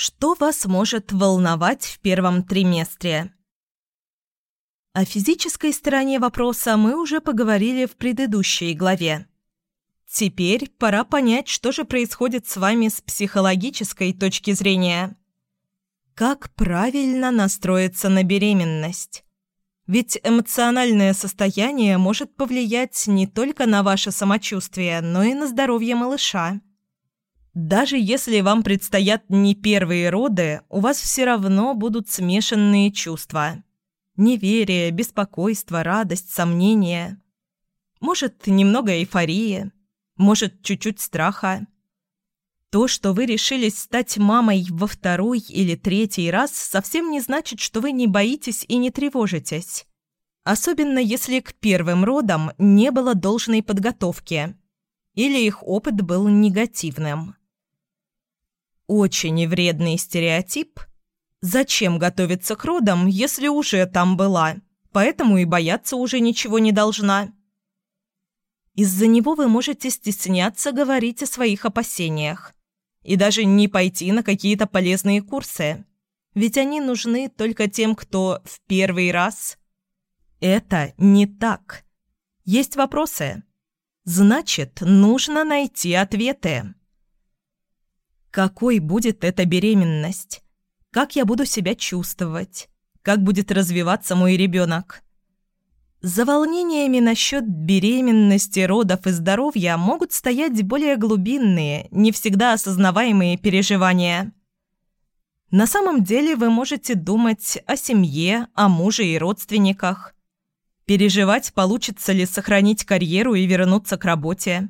Что вас может волновать в первом триместре? О физической стороне вопроса мы уже поговорили в предыдущей главе. Теперь пора понять, что же происходит с вами с психологической точки зрения. Как правильно настроиться на беременность? Ведь эмоциональное состояние может повлиять не только на ваше самочувствие, но и на здоровье малыша. Даже если вам предстоят не первые роды, у вас все равно будут смешанные чувства. Неверие, беспокойство, радость, сомнения. Может, немного эйфории, может, чуть-чуть страха. То, что вы решились стать мамой во второй или третий раз, совсем не значит, что вы не боитесь и не тревожитесь. Особенно если к первым родам не было должной подготовки или их опыт был негативным. Очень вредный стереотип «Зачем готовиться к родам, если уже там была, поэтому и бояться уже ничего не должна?» Из-за него вы можете стесняться говорить о своих опасениях и даже не пойти на какие-то полезные курсы. Ведь они нужны только тем, кто в первый раз. Это не так. Есть вопросы. Значит, нужно найти ответы. Какой будет эта беременность? Как я буду себя чувствовать? Как будет развиваться мой ребенок? За волнениями насчет беременности, родов и здоровья могут стоять более глубинные, не всегда осознаваемые переживания. На самом деле вы можете думать о семье, о муже и родственниках. Переживать, получится ли сохранить карьеру и вернуться к работе.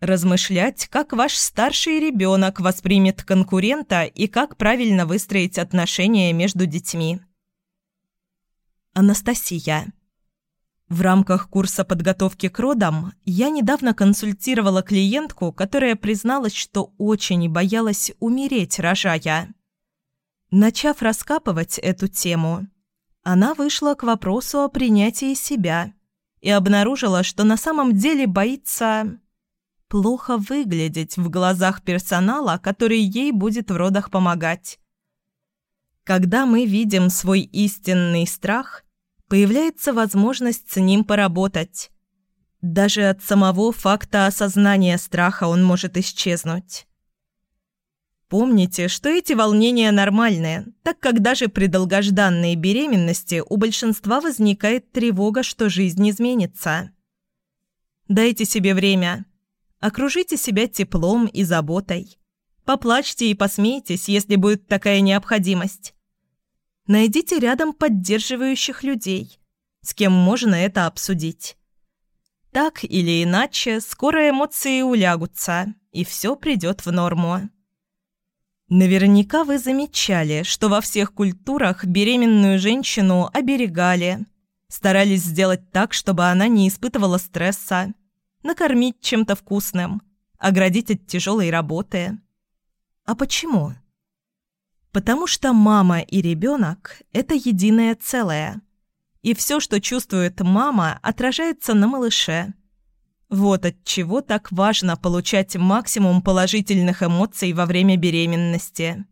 Размышлять, как ваш старший ребенок воспримет конкурента и как правильно выстроить отношения между детьми. Анастасия. В рамках курса подготовки к родам я недавно консультировала клиентку, которая призналась, что очень боялась умереть, рожая. Начав раскапывать эту тему, она вышла к вопросу о принятии себя и обнаружила, что на самом деле боится плохо выглядеть в глазах персонала, который ей будет в родах помогать. Когда мы видим свой истинный страх – появляется возможность с ним поработать. Даже от самого факта осознания страха он может исчезнуть. Помните, что эти волнения нормальные, так как даже при долгожданной беременности у большинства возникает тревога, что жизнь изменится. Дайте себе время. Окружите себя теплом и заботой. Поплачьте и посмейтесь, если будет такая необходимость. Найдите рядом поддерживающих людей, с кем можно это обсудить. Так или иначе, скоро эмоции улягутся, и все придет в норму. Наверняка вы замечали, что во всех культурах беременную женщину оберегали, старались сделать так, чтобы она не испытывала стресса, накормить чем-то вкусным, оградить от тяжелой работы. А почему? Потому что мама и ребенок – это единое целое. И все, что чувствует мама, отражается на малыше. Вот от чего так важно получать максимум положительных эмоций во время беременности.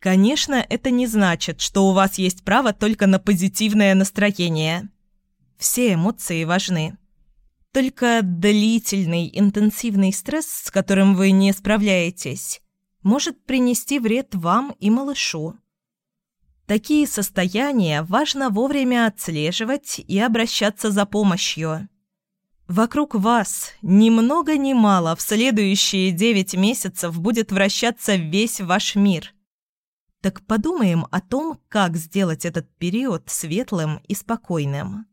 Конечно, это не значит, что у вас есть право только на позитивное настроение. Все эмоции важны. Только длительный интенсивный стресс, с которым вы не справляетесь, может принести вред вам и малышу. Такие состояния важно вовремя отслеживать и обращаться за помощью. Вокруг вас ни много ни мало в следующие девять месяцев будет вращаться весь ваш мир. Так подумаем о том, как сделать этот период светлым и спокойным.